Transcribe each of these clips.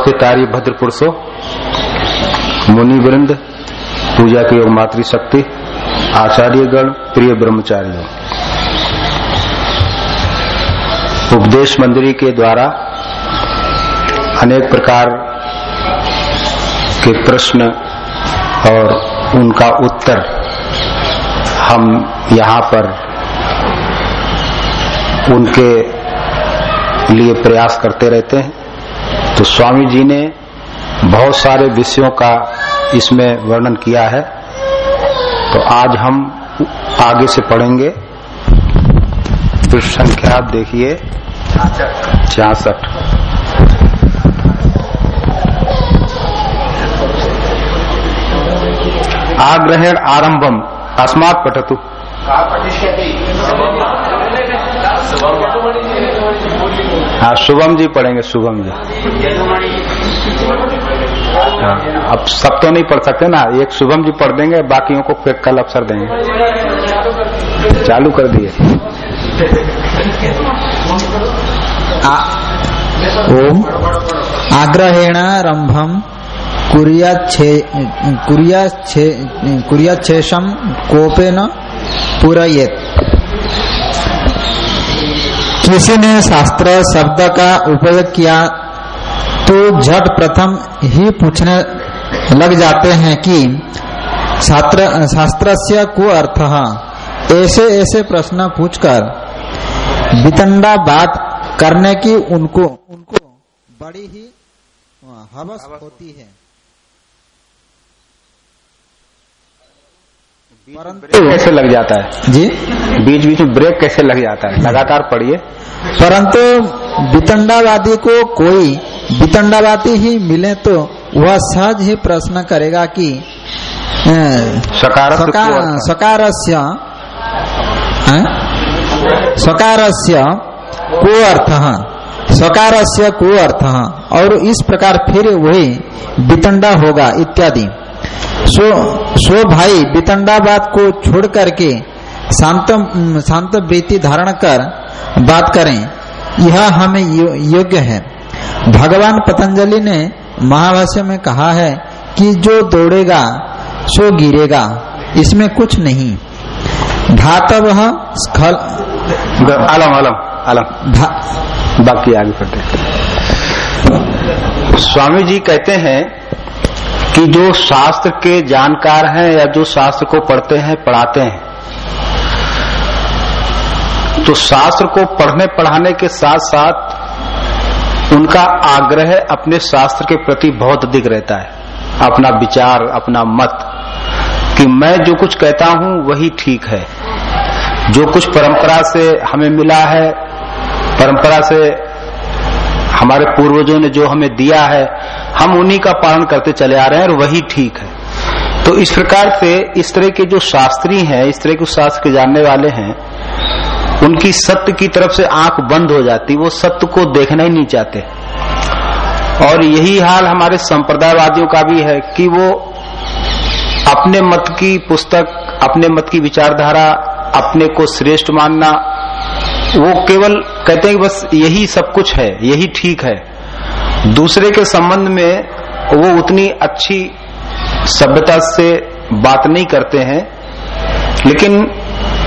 समुपस्थित आर्य भद्र पुरुषो मुनि वृंद पूजा के योग मातृशक्ति, आचार्यगण, प्रिय ब्रह्मचारियों। उपदेश मंदिरी के द्वारा अनेक प्रकार के प्रश्न और उनका उत्तर हम यहाँ पर उनके लिए प्रयास करते रहते हैं। तो स्वामी जी ने बहुत सारे विषयों का इसमें वर्णन किया है। तो आज हम आगे से पढ़ेंगे। पृष्ठ संख्या आप देखिए। छियासठ। आग्रहण आरंभम। अस्मात् पठतु। हाँ शुभम जी पढ़ेंगे, शुभम जी। हाँ अब सब तो नहीं पढ़ सकते ना, एक शुभम जी पढ़ देंगे, बाकियों को फिर कल अवसर देंगे। चालू कर दिए। ओम। आग्रहेणारंभम कुरियाच्छेषम कोपेन पूरयेत। किसी ने शास्त्र, शब्द का उपयोग किया तो झट प्रथम ही पूछने लग जाते हैं कि शास्त्र से को अर्थ है? ऐसे ऐसे प्रश्न पूछकर वितंडा बात करने की उनको उनको बड़ी ही हवस होती है। परंतु कैसे लग जाता है? जी? बीच बीच में ब्रेक कैसे लग जाता है? लगातार पढ़िए। परंतु वितंडावादी को कोई वितंडावादी ही मिले तो वह सहज ही प्रश्न करेगा कि सकारस्य सकारस्य को अर्थ सकारस्य को अर्थ और इस प्रकार फिर वही वितंडा होगा इत्यादि। सो सो भाई वितंडाबाद को छोड़ करके शांत शांत वृत्ति धारण कर बात करें यह हमें योग्य है। भगवान पतंजलि ने महाभाष्य में कहा है कि जो दौड़ेगा सो गिरेगा इसमें कुछ नहीं। धातव स्खल आलम आलम आलम। बाकी आगे पढ़ते स्वामी जी कहते हैं कि जो शास्त्र के जानकार हैं या जो शास्त्र को पढ़ते हैं, पढ़ाते हैं। तो शास्त्र को पढ़ने, पढ़ाने के साथ साथ उनका आग्रह अपने शास्त्र के प्रति बहुत अधिक रहता है। अपना विचार, अपना मत कि मैं जो कुछ कहता हूँ, वही ठीक है। जो कुछ परंपरा से हमें मिला है, परंपरा से हमारे पूर्वजों ने जो हमें दिया है, हम उन्हीं का पालन करते चले आ रहे हैं और वही ठीक है। तो इस प्रकार से इस तरह के जो शास्त्री हैं, इस तरह के शास्त्र के जानने वाले हैं, उनकी सत्य की तरफ़ से आँख बंद हो जाती, वो सत्य को देखना ही नहीं चाहते। और यही हाल हमारे संप्रदायवादियों का भी है कि वो अपने मत की पुस्तक, अपने मत की विचारधारा, अपने को श्रेष्ठ मानना वो केवल कहते हैं कि बस यही सब कुछ है, यही ठीक है। दूसरे के संबंध में वो उतनी अच्छी सभ्यता से बात नहीं करते हैं, लेकिन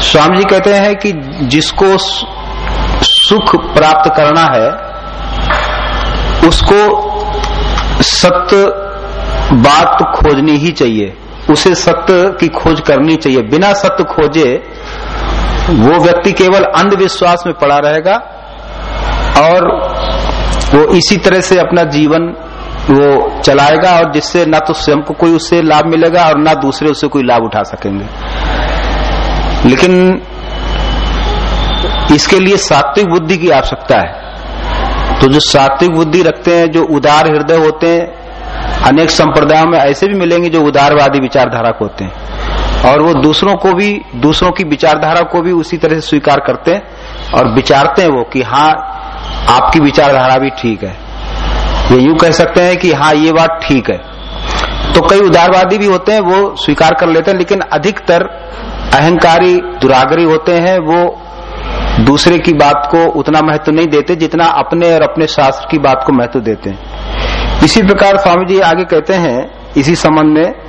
स्वामी जी कहते हैं कि जिसको सुख प्राप्त करना है, उसको सत्य बात खोजनी ही चाहिए, उसे सत्य की खोज करनी चाहिए। बिना सत्य खोजे वो व्यक्ति केवल अंधविश्वास में पड़ा रहेगा और वो इसी तरह से अपना जीवन वो चलाएगा और जिससे ना तो स्वयं को कोई उससे लाभ मिलेगा और ना दूसरे उससे कोई लाभ उठा सकेंगे। लेकिन इसके लिए सात्विक बुद्धि की आवश्यकता है। तो जो सात्विक बुद्धि रखते हैं, जो उदार हृदय होते हैं, अनेक संप्रदायों में ऐसे भी मिलेंगे जो उदारवादी विचारधारा को होते हैं। और वो दूसरों को भी, दूसरों की विचारधारा को भी उसी तरह से स्वीकार करते हैं और विचारते हैं वो कि हाँ आपकी विचारधारा भी ठीक है। ये यूँ कह सकते हैं कि हाँ ये बात ठीक है। तो कई उदारवादी भी होते हैं, वो स्वीकार कर लेते हैं, लेकिन अधिकतर अहंकारी दुरागरी होते हैं, वो दूसरे की बात को उतना महत्व नहीं देते जितना अपने और अपने शास्त्र की बात को महत्व देते हैं। इसी प्रकार स्वामी जी आगे कहते हैं, इसी संबंध में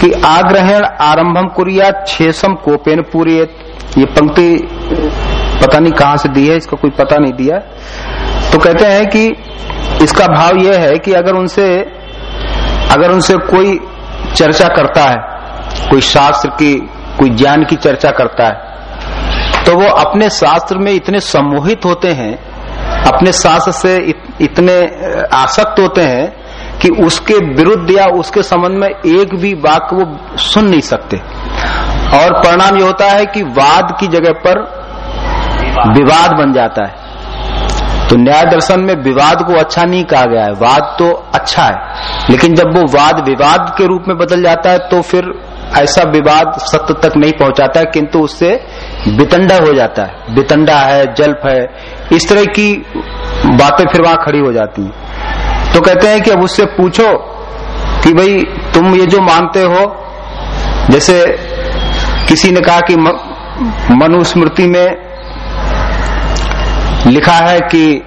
कि आग्रहण आरंभम कुरिया छेसम कोपेन पूरी ये पंक्ति पता नहीं कहाँ से दी है इसका कोई पता नहीं दिया। तो कहते हैं कि इसका भाव यह है कि अगर उनसे अगर उनसे कोई चर्चा करता है कोई शास्त्र की कोई ज्ञान की चर्चा करता है तो वो अपने शास्त्र में इतने सम्मोहित होते हैं अपने शास्त्र से इत, इतने आसक्त होते हैं कि उसके विरुद्ध या उसके संबंध में एक भी वाक्य वो सुन नहीं सकते। और परिणाम ये होता है कि वाद की जगह पर विवाद बन जाता है। तो न्याय दर्शन में विवाद को अच्छा नहीं कहा गया है। वाद तो अच्छा है, लेकिन जब वो वाद विवाद के रूप में बदल जाता है तो फिर ऐसा विवाद सत्य तक नहीं पहुंचाता है, किंतु उससे वितंडा हो जाता है। वितंडा है, जल्प है, इस तरह की बातें फिर वहाँ खड़ी हो जाती हैं। तो कहते हैं कि अब उससे पूछो कि भाई, तुम ये जो मानते हो, जैसे किसी ने कहा कि मनुस्मृति में लिखा है कि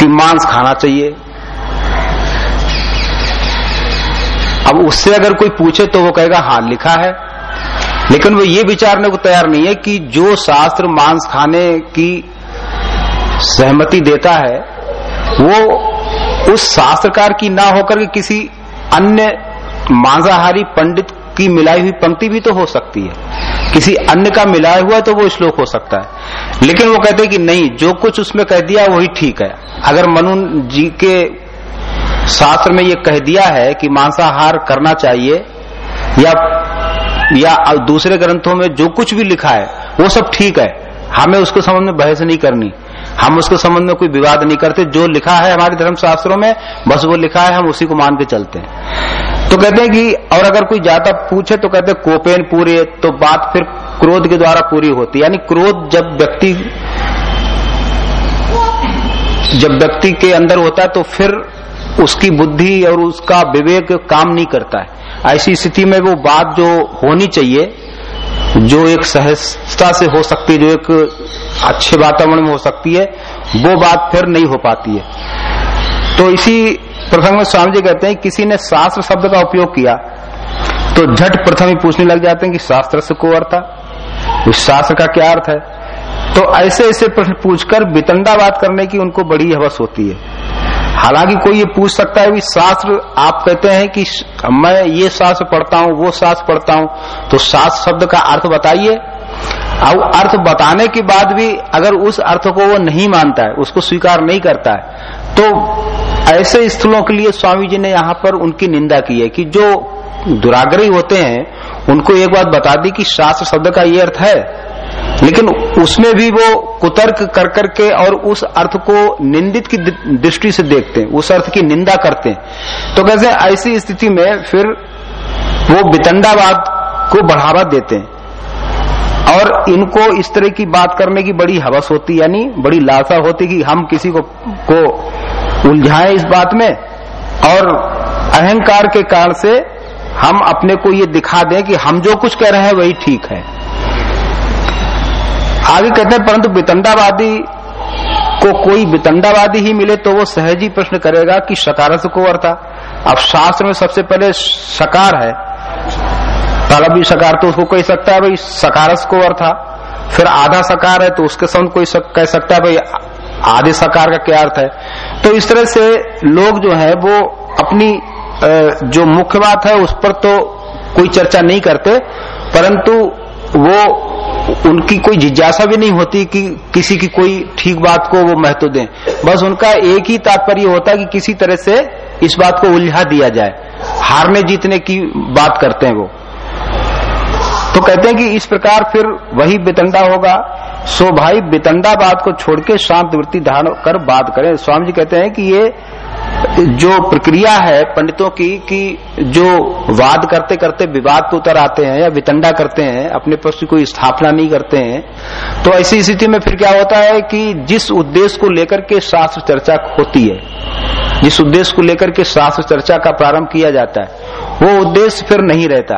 कि मांस खाना चाहिए। अब उससे अगर कोई पूछे तो वो कहेगा हाँ लिखा है। लेकिन वो ये विचारने को तैयार नहीं है कि जो शास्त्र मांस खाने की सहमति देता है, वो उस शास्त्रकार की ना होकर के किसी अन्य मांसाहारी पंडित की मिलाई हुई पंक्ति भी तो हो सकती है। किसी अन्य का मिलाया हुआ तो वो श्लोक हो सकता है। लेकिन वो कहते हैं कि नहीं, जो कुछ उसमें कह दिया वही ठीक है। अगर मनु जी के शास्त्र में ये कह दिया है कि मांसाहार करना चाहिए, या या दूसरे ग्रंथों में जो कुछ भी लिखा है, वो सब ठीक है। हमें उसको समझ में बहस नहीं करनी। हम उसके संबंध में कोई विवाद नहीं करते। जो लिखा है हमारे धर्म शास्त्रों में, बस वो लिखा है, हम उसी को मान के चलते हैं। तो कहते हैं कि, और अगर कोई ज़्यादा पूछे तो कहते कोपेन पूरे तो बात फिर क्रोध के द्वारा पूरी होती यानी क्रोध जब व्यक्ति जब व्यक्ति के अंदर होता है तो फिर उसकी बुद्धि और उसका विवेक काम नहीं करता है। ऐसी स्थिति में वो बात जो होनी चाहिए जो एक सहजता से हो सकती है, जो एक अच्छे वातावरण में हो सकती है, वो बात फिर नहीं हो पाती है। तो इसी प्रसंग में स्वामी जी कहते हैं, किसी ने शास्त्र शब्द का उपयोग किया तो झट प्रथम ही पूछने लग जाते हैं कि शास्त्र से को अर्थ उस शास्त्र का क्या अर्थ है? तो ऐसे ऐसे प्रश्न पूछकर वितंडावाद करने की उनको बड़ी हवस होती है। हालाँकि कोई ये पूछ सकता है कि शास्त्र आप कहते हैं कि मैं ये शास्त्र पढ़ता हूँ, वो शास्त्र पढ़ता हूँ। तो शास्त्र शब्द का अर्थ बताइए। अब अर्थ बताने के बाद भी अगर उस अर्थ को वो नहीं मानता है, उसको स्वीकार नहीं करता है तो ऐसे स्थलों के लिए स्वामी जी ने यहाँ पर उनकी निंदा की है कि जो दुराग्रही होते हैं, उनको एक बात बता दी कि शास्त्र शब्द का ये अर्थ है लेकिन उसमें भी वो कुतर्क कर करके और उस अर्थ को निंदित की दृष्टि से देखते हैं, उस अर्थ की निंदा करते हैं। तो कैसे ऐसी स्थिति में फिर वो वितंडावाद को बढ़ावा देते हैं। और इनको इस तरह की बात करने की बड़ी हवस होती यानी बड़ी लालसा होती कि हम किसी को को उलझाएँ इस बात में और अहंकार के कारण से हम अपने को ये दिखा दें कि हम जो कुछ कह रहे हैं वही ठीक है। आगे कहते हैं परंतु वितंडावादी को कोई वितंडावादी ही मिले तो वो सहज ही प्रश्न करेगा कि सकार से को अर्था अब शास्त्र में सबसे पहले सकार है। पहला भी सकार तो उसको कह सकता है भाई सकारस को अर्था फिर आधा सकार है तो उसके संग कोई सक, कह सकता है भाई आधे सकार का क्या अर्थ है? तो इस तरह से लोग जो है वो अपनी जो मुख्य बात है उस पर तो कोई चर्चा नहीं करते परंतु वो उनकी कोई जिज्ञासा भी नहीं होती कि किसी की कोई ठीक बात को वो महत्व दें। बस उनका एक ही तात्पर्य होता है कि किसी तरह से इस बात को उलझा दिया जाए। हारने जीतने की बात करते हैं वो। तो कहते हैं कि इस प्रकार फिर वही बितंडा होगा। सो भाई बितंडा बात को छोड़ के शांत वृत्ति धारण कर बात करें। स्वामी जी कहते हैं कि ये जो प्रक्रिया है पंडितों की, कि जो वाद करते करते विवाद पे उतर आते हैं या वितंडा करते हैं, अपने पक्ष की कोई स्थापना नहीं करते हैं तो ऐसी स्थिति में फिर क्या होता है कि जिस उद्देश्य को लेकर के शास्त्र चर्चा होती है, जिस उद्देश्य को लेकर के शास्त्र चर्चा का प्रारंभ किया जाता है, वो उद्देश्य फिर नहीं रहता।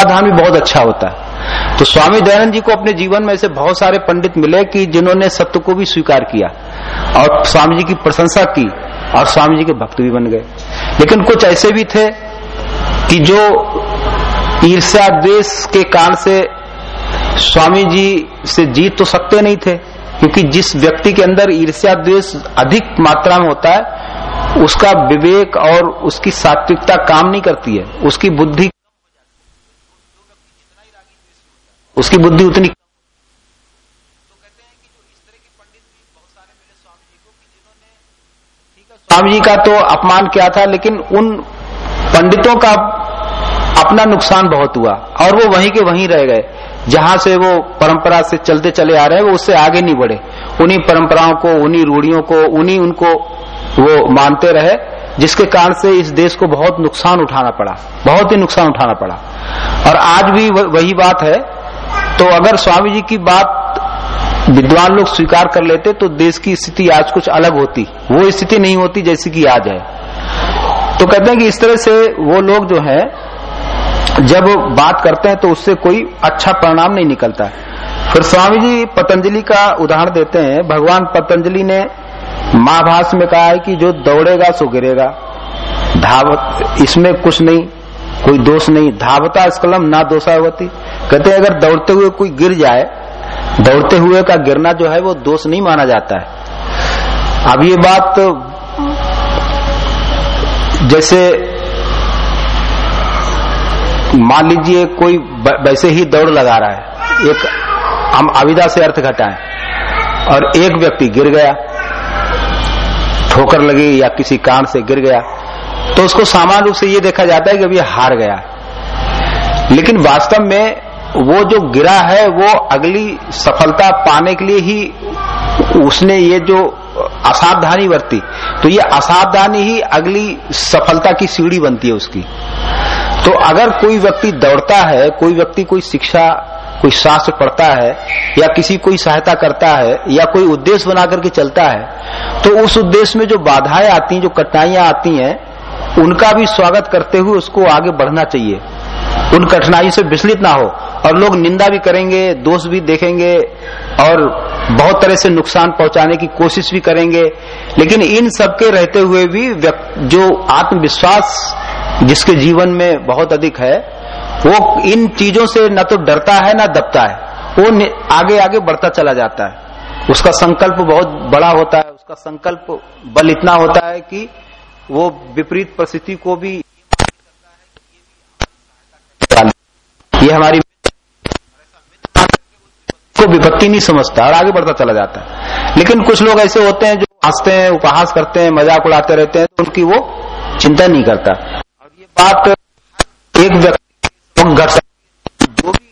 समाधान भी बहुत अच्छा होता है। तो स्वामी दयानंद जी को अपने जीवन में ऐसे बहुत सारे पंडित मिले कि जिन्होंने सत्य को भी स्वीकार किया और स्वामी जी की प्रशंसा की और स्वामी जी के भक्त भी बन गए। लेकिन कुछ ऐसे भी थे कि जो ईर्ष्या द्वेष के कारण से स्वामी जी से जीत तो सकते नहीं थे, क्योंकि जिस व्यक्ति के अंदर ईर्ष्या द्वेष अधिक मात्रा में होता है, उसका विवेक और उसकी सात्विकता काम नहीं करती है। उसकी बुद्धि उसकी बुद्धि उतनी स्वामी जी का तो अपमान किया था, लेकिन उन पंडितों का अपना नुकसान बहुत हुआ और वो वहीं के वहीं रह गए। जहाँ से वो परंपरा से चलते चले आ रहे हैं, वो उससे आगे नहीं बढ़े। उन्हीं परंपराओं को, उन्हीं रूढ़ियों को, उन्हीं उनको वो मानते रहे, जिसके कारण से इस देश को बहुत नुकसान उठाना पड़ा, बहुत ही नुकसान उठाना पड़ा। और आज भी वही बात है तो अगर स्वामी जी की बात विद्वान लोग स्वीकार कर लेते तो देश की स्थिति आज कुछ अलग होती। वो स्थिति नहीं होती जैसी कि आज है। तो कहते हैं कि इस तरह से वो लोग जो है, जब बात करते हैं तो उससे कोई अच्छा परिणाम नहीं निकलता। फिर स्वामी जी पतंजलि का उदाहरण देते हैं। भगवान पतंजलि ने महाभाष में कहा है कि जो दौड़ेगा, सो गिरेगा। धावत, इसमें कुछ नहीं। कोई दोष नहीं। धावता स्कलम ना दोषावती। कहते अगर दौड़ते हुए कोई गिर जाए, दौड़ते हुए का गिरना जो है, वो दोष नहीं माना जाता है। अब ये बात, जैसे मान लीजिए कोई वैसे ही दौड़ लगा रहा है। एक, हम अविदा से अर्थ घटाएँ और एक व्यक्ति गिर गया, ठोकर लगी या किसी कारण से गिर गया तो उसको सामान्य रूप से ये देखा जाता है कि अभी हार गया लेकिन वास्तव में वो जो गिरा है, वो अगली सफलता पाने के लिए ही उसने ये जो असावधानी बरती तो ये असावधानी ही अगली सफलता की सीढ़ी बनती है उसकी। तो अगर कोई व्यक्ति दौड़ता है, कोई व्यक्ति कोई शिक्षा, कोई शास्त्र पढ़ता है, या किसी कोई सहायता करता है, या कोई उद्देश्य बना करके चलता है तो उस उद्देश्य में जो बाधाएँ आती हैं, जो कठिनाइयाँ आती हैं उनका भी स्वागत करते हुए उसको आगे बढ़ना चाहिए। उन कठिनाई से विचलित ना हो। और लोग निंदा भी करेंगे, दोष भी देखेंगे, और बहुत तरह से नुकसान पहुँचाने की कोशिश भी करेंगे। लेकिन इन सबके रहते हुए भी जो आत्मविश्वास जिसके जीवन में बहुत अधिक है, वो इन चीज़ों से न तो डरता है, न दबता है। वो आगे आगे बढ़ता चला जाता है। उसका संकल्प बहुत बड़ा होता है। उसका संकल्प बल इतना होता है कि वो विपरीत परिस्थिति को भी ये हमारी को विपत्ति नहीं समझता और आगे बढ़ता चला जाता है। लेकिन कुछ लोग ऐसे होते हैं जो हँसते हैं, उपहास करते हैं, मज़ाक उड़ाते रहते हैं तो उनकी वो चिंता नहीं करता। और ये बात एक व्यक्ति घट जो भी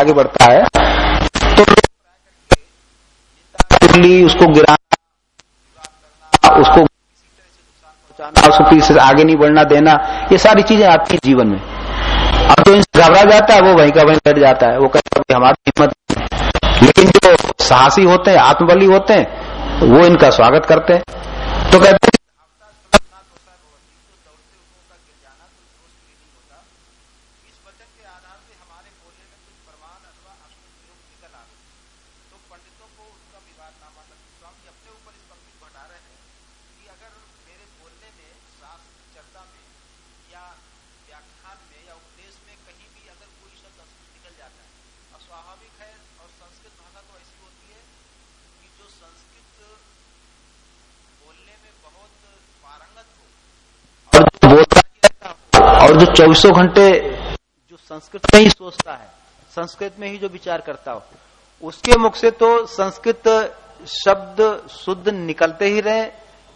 आगे बढ़ता है तो उसको गिराना उसको पहुंचाना, उसको पीछे आगे नहीं बढ़ना, देना, ये सारी चीज़ें आती है जीवन में। अब जो इनसे घबरा जाता है, वो वहीं का वहीं बैठ जाता है। वो कहता है हमारी हिम्मत लेकिन जो साहसी होते हैं, आत्मबली होते हैं, वो इनका स्वागत करते हैं। तो कहते हैं और जो चौबीसों घंटे जो संस्कृत में ही सोचता है, संस्कृत में ही जो विचार करता हो, उसके मुख से तो संस्कृत शब्द शुद्ध निकलते ही रहे,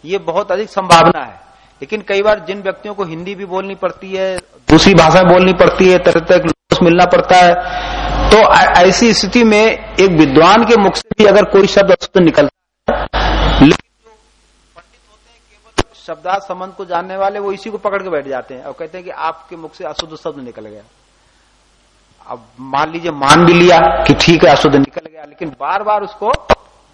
ये बहुत अधिक संभावना है। लेकिन कई बार जिन व्यक्तियों को हिंदी भी बोलनी पड़ती है, दूसरी भाषा बोलनी पड़ती है, तरह तरह मिलना पड़ता है तो ऐसी स्थिति में एक विद्वान के मुख से भी अगर कोई शब्द अशुद्ध निकलता है, लेकिन जो पंडित होते हैं केवल शब्दार्थ संबंध को जानने वाले वो इसी को पकड़ के बैठ जाते हैं और कहते हैं कि आपके मुख से अशुद्ध शब्द निकल गया। अब मान लीजिए, मान भी लिया कि ठीक है, अशुद्ध निकल गया, लेकिन बार बार उसको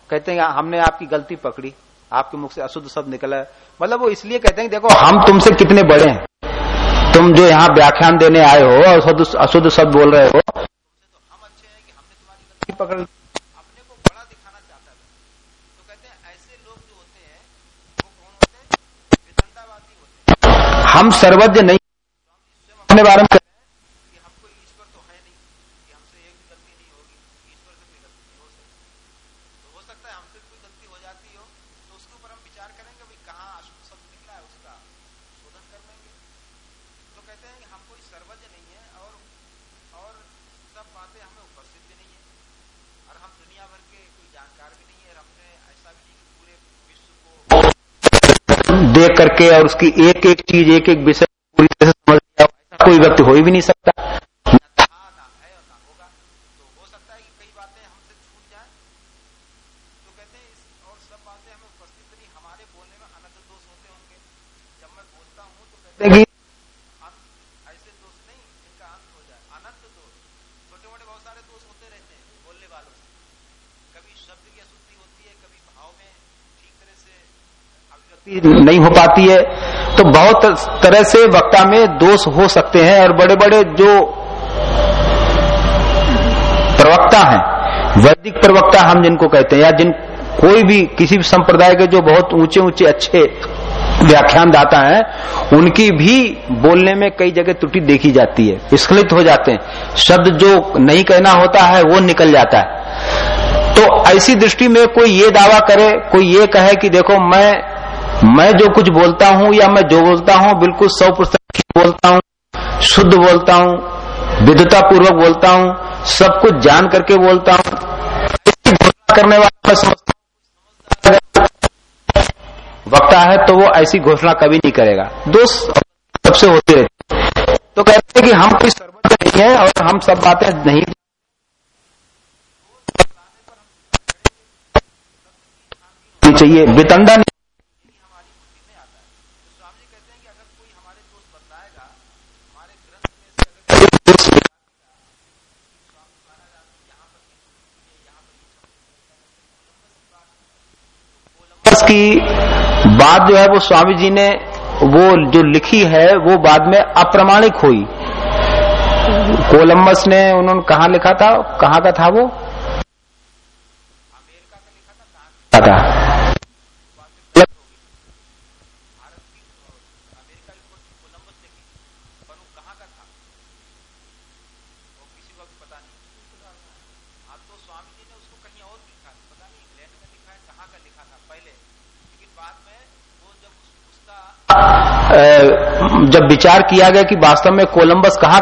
कहते हैं हमने आपकी गलती पकड़ी, आपके मुख से अशुद्ध शब्द निकला है। मतलब वो इसलिए कहते हैं देखो, हम तुमसे कितने बड़े हैं। तुम जो यहाँ व्याख्यान देने आए हो अशुद्ध शब्द बोल रहे हो तो हम अच्छे हैं कि हमने तुम्हारी गलती पकड़ अपने को बड़ा दिखाना चाहता है तो कहते हैं ऐसे लोग जो होते हैं वो कौन होते हैं वितंडावादी होते हैं हम सर्वज्ञ नहीं अपने बारे में कहते हैं कि हमको ईश्वर तो है नहीं कि हमसे एक भी गलती नहीं होगी ईश्वर से कोई गलती नहीं हो सकती तो हो सकता है हमसे कोई गलती हो जाती हो तो उसके ऊपर हम विचार करेंगे भाई कहाँ अशुद्ध शब्द निकला है उसका शोधन कर लेंगे तो कहते हैं कि हम कोई सर्वज्ञ नहीं है और और सब बातें हमें उपस्थित भी नहीं है और हम दुनिया भर के कोई जानकार भी नहीं है और हमने ऐसा भी नहीं कि पूरे विश्व को देख करके और उसकी एक एक चीज़ एक एक विषय पूरी तरह से समझ लिया कोई व्यक्ति हो ही भी नहीं सकता न था ना है और ना होगा तो हो सकता है कि कई बातें हमसे छूट जाए तो कहते हैं इस और सब बातें हमें उपस्थित नहीं हमारे बोलने में अनंत दोष होते होंगे जब मैं बोलता हूँ तो कहते हैं कि अंत ऐसे दोष नहीं जिनका अंत हो जाए अनंत दोष छोटे मोटे बहुत सारे दोष होते रहते हैं बोलने वालों से कभी शब्द की अशुद्धि होती है कभी भाव में ठीक तरह से अभिव्यक्ति नहीं हो पाती है तो बहुत तरह से वक्ता में दोष हो सकते हैं और बड़े बड़े जो प्रवक्ता हैं, वैदिक प्रवक्ता हम जिनको कहते हैं, या जिन कोई भी किसी भी संप्रदाय के जो बहुत ऊँचे ऊँचे अच्छे व्याख्यान दाता है, उनकी भी बोलने में कई जगह त्रुटि देखी जाती है, विस्खलित हो जाते हैं। शब्द जो नहीं कहना होता है, वो निकल जाता है। तो ऐसी दृष्टि में कोई ये दावा करे, कोई ये कहे कि देखो मैं मैं जो कुछ बोलता हूँ या मैं जो बोलता हूँ, बिल्कुल सौ प्रतिशत बोलता हूँ, शुद्ध बोलता हूँ विद्वता पूर्वक बोलता हूँ, सब कुछ जान करके बोलता हूँ। करने वाला वक्ता है तो वो ऐसी घोषणा कभी नहीं करेगा। दोस्त सबसे होते रहते तो कहते हैं कि हम कोई सर्वज्ञ नहीं है और हम सब बातें नहीं चाहिए। वितंडा नहीं की बात जो है वो स्वामी जी ने वो जो लिखी है, वो बाद में अप्रमाणिक हुई। कोलंबस ने उन्होंने कहा लिखा था? कहाँ का था वो अमेरिका का लिखा था जब विचार किया गया कि वास्तव में कोलंबस कहा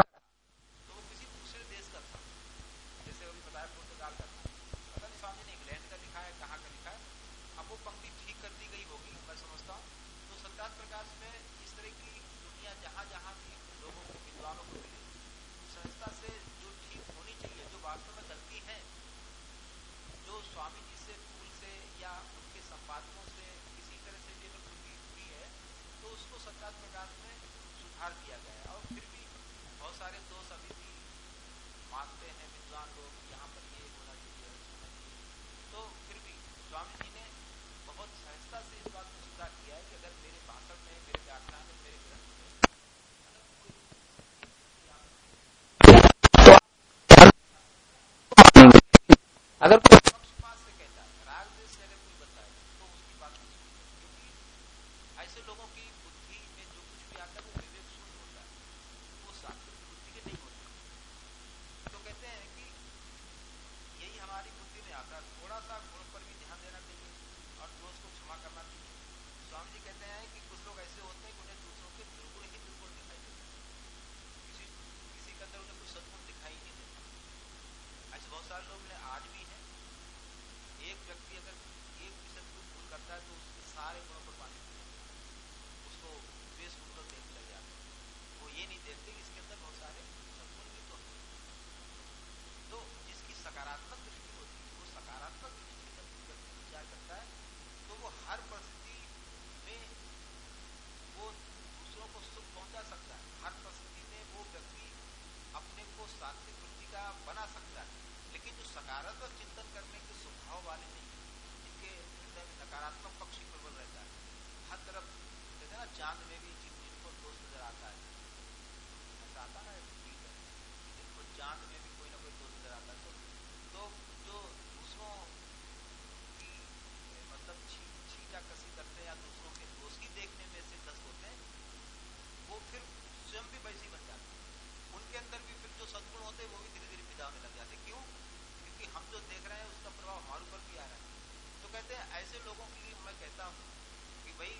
भाई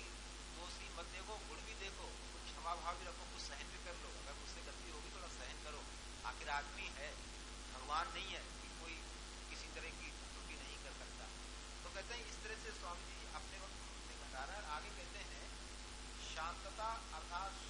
दोस्ती तो मत देखो गुण भी देखो, कुछ क्षमा भाव भी रखो, कुछ सहन भी कर लो। अगर मुझसे गलती होगी तो थोड़ा सहन करो। आखिर आदमी है, भगवान नहीं है कि कोई किसी तरह की त्रुटि नहीं कर सकता। तो कहते हैं, इस तरह से स्वामी जी अपने वक्त घटा रहा आगे कहते हैं, शांतता अर्थात